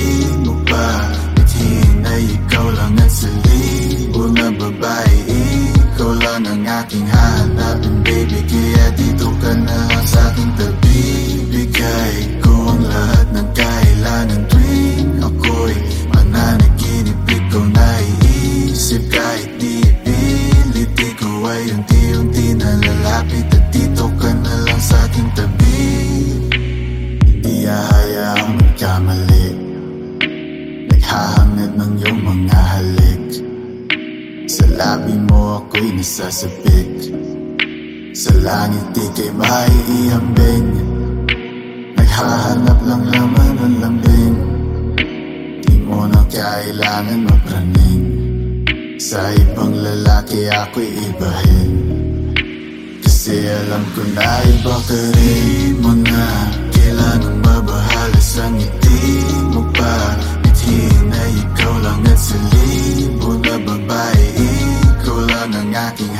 Tingin pa. Tingin na ikaw lang ang salibo na babae. Ikaw lang ang aking hanapin baby. Kaya dito ka na sa aking tabi. Bigay ko ng iyong mga halik. Sa labi mo ako'y nasasabik Sa langit di kay maiihambing Naghahanap lang naman ng lambing. Di mo na kailangan mapraning. Sa ibang lalaki ako'y ibahin. Kasi alam ko na iba ka rin Mga sa libo na babae Ikaw lang ang aking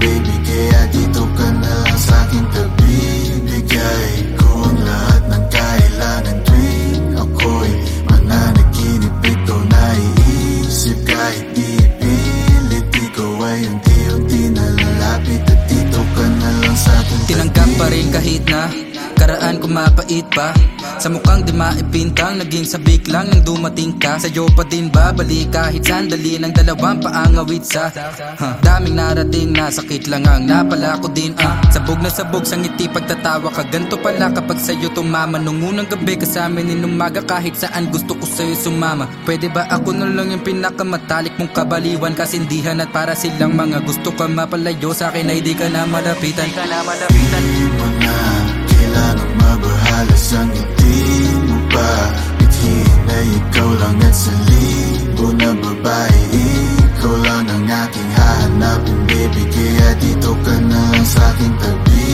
baby. Kaya dito ka na lang sa aking tabi. Bigay ko ang lahat ng kailangan. Tuwing ako'y mananaginip Ikaw naiisip kahit di ipilit Ikaw ay unti-unti na lalapit. At dito ka na lang sa tabi Tinanggap pa rin kahit na Karaan ko mapait pa Sa mukhang di maipintang Naging sabik lang nang dumating ka. Sa'yo pa din babalik kahit sandali Ng dalawang paangawit sa huh. Daming narating. Na sakit lang ang napala ko din ah. Sabog na sabog sa ngiti pagtatawa ka. Ganto pala kapag sa'yo tumama. Nung unang gabi kasama ni umaga Kahit saan gusto ko sa'yo sumama. Pwede ba ako na lang yung pinakamatalik mong kabaliwan? Kasindihan at para silang mga gusto ka mapalayo. Sa akin ay di ka na malapitan. Di ka na malapitan. Mo na Kailangang mabahala sa ngiti mo pa Bithin na ikaw lang at sa libo na babae Ikaw lang ang aking hahanapin baby Kaya dito ka na lang sa aking tabi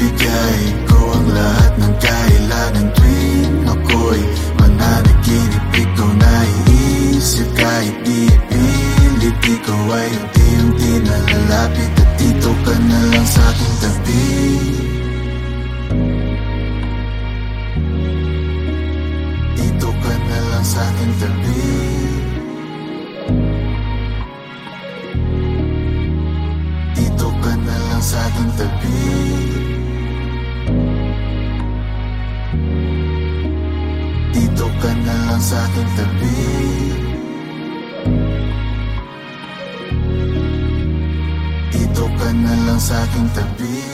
Bigay ko ang lahat ng kailangan tuwing ako'y mananaginip Ikaw naiisip kahit di ipilit Ikaw ay unti-unti na lalapit At dito ka na lang sa aking lang sa aking tabi. Dito ka na lang sa aking tabi. Dito ka na lang sa aking tabi. Dito ka na lang sa aking tabi